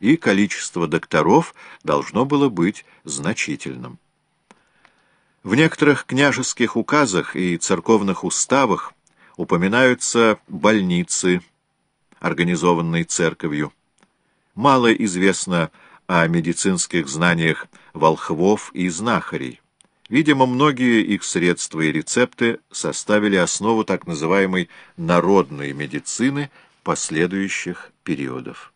и количество докторов должно было быть значительным. В некоторых княжеских указах и церковных уставах упоминаются больницы, организованные церковью. Мало известно о медицинских знаниях волхвов и знахарей. Видимо, многие их средства и рецепты составили основу так называемой народной медицины последующих периодов.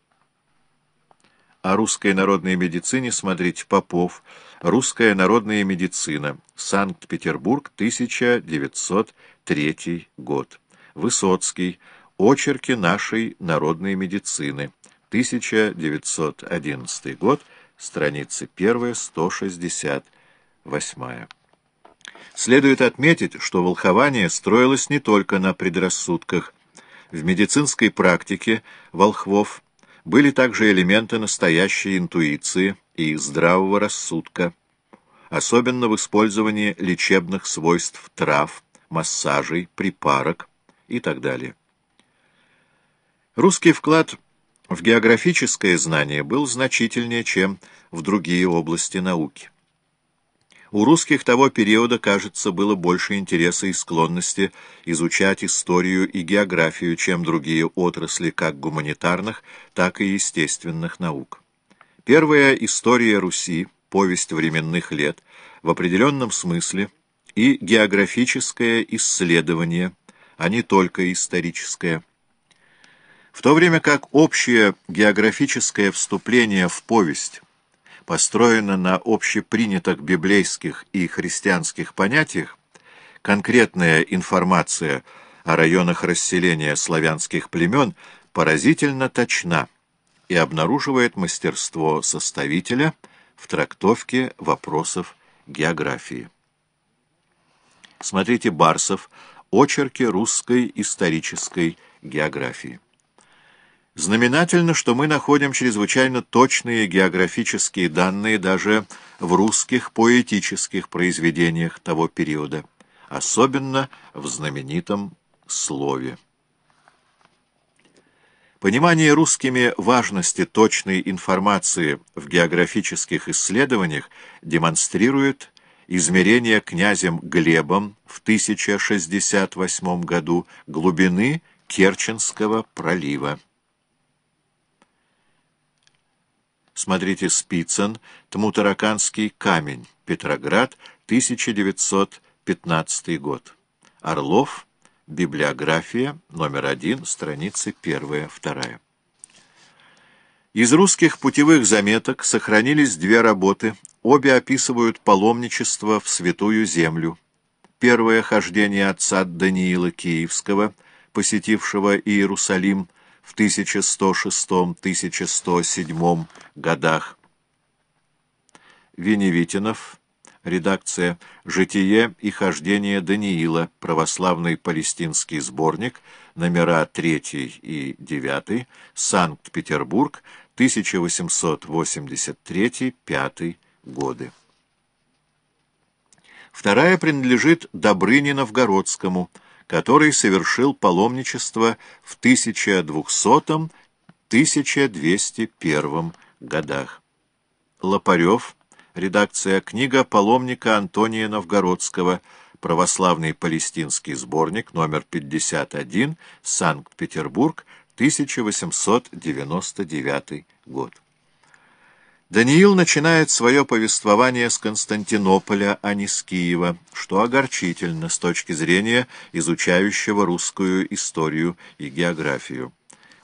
О русской народной медицине смотрите Попов. Русская народная медицина. Санкт-Петербург, 1903 год. Высоцкий. Очерки нашей народной медицины. 1911 год. Страница 1, 168. Следует отметить, что волхование строилось не только на предрассудках. В медицинской практике волхвов были также элементы настоящей интуиции и здравого рассудка, особенно в использовании лечебных свойств трав, массажей, припарок и так далее. Русский вклад в географическое знание был значительнее, чем в другие области науки. У русских того периода, кажется, было больше интереса и склонности изучать историю и географию, чем другие отрасли как гуманитарных, так и естественных наук. Первая история Руси, повесть временных лет, в определенном смысле и географическое исследование, а не только историческое. В то время как общее географическое вступление в повесть построена на общепринятых библейских и христианских понятиях, конкретная информация о районах расселения славянских племен поразительно точна и обнаруживает мастерство составителя в трактовке вопросов географии. Смотрите Барсов «Очерки русской исторической географии». Знаменательно, что мы находим чрезвычайно точные географические данные даже в русских поэтических произведениях того периода, особенно в знаменитом «Слове». Понимание русскими важности точной информации в географических исследованиях демонстрирует измерение князем Глебом в 1068 году глубины Керченского пролива. Смотрите Спицын, Тмутараканский камень, Петроград, 1915 год. Орлов, библиография, номер один, страницы 1-2. Из русских путевых заметок сохранились две работы, обе описывают паломничество в Святую Землю. Первое — хождение отца Даниила Киевского, посетившего Иерусалим, в 1106-1107 годах. Веневитинов, редакция «Житие и хождение Даниила», православный палестинский сборник, номера 3 и 9, Санкт-Петербург, 1883-5 годы. Вторая принадлежит Добрыне Новгородскому, который совершил паломничество в 1200-1201 годах. Лопарев, редакция «Книга паломника Антония Новгородского», православный палестинский сборник, номер 51, Санкт-Петербург, 1899 год. Даниил начинает свое повествование с Константинополя, а не с Киева, что огорчительно с точки зрения изучающего русскую историю и географию.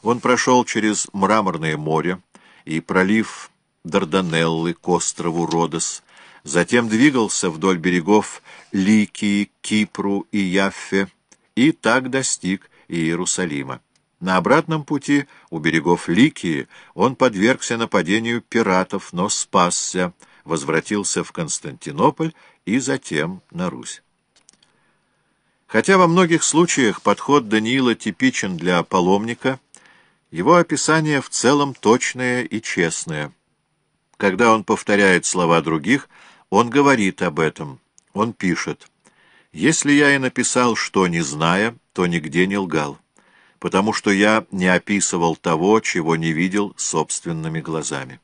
Он прошел через Мраморное море и пролив Дарданеллы к острову Родос, затем двигался вдоль берегов Ликии, Кипру и Яффе, и так достиг Иерусалима. На обратном пути у берегов Ликии он подвергся нападению пиратов, но спасся, возвратился в Константинополь и затем на Русь. Хотя во многих случаях подход Даниила типичен для паломника, его описание в целом точное и честное. Когда он повторяет слова других, он говорит об этом, он пишет «Если я и написал, что не зная, то нигде не лгал». Потому что я не описывал того, чего не видел собственными глазами.